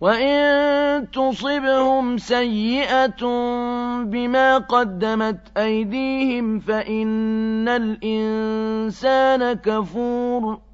وإن تصبهم سيئة بما قدمت أيديهم فإن الإنسان كفور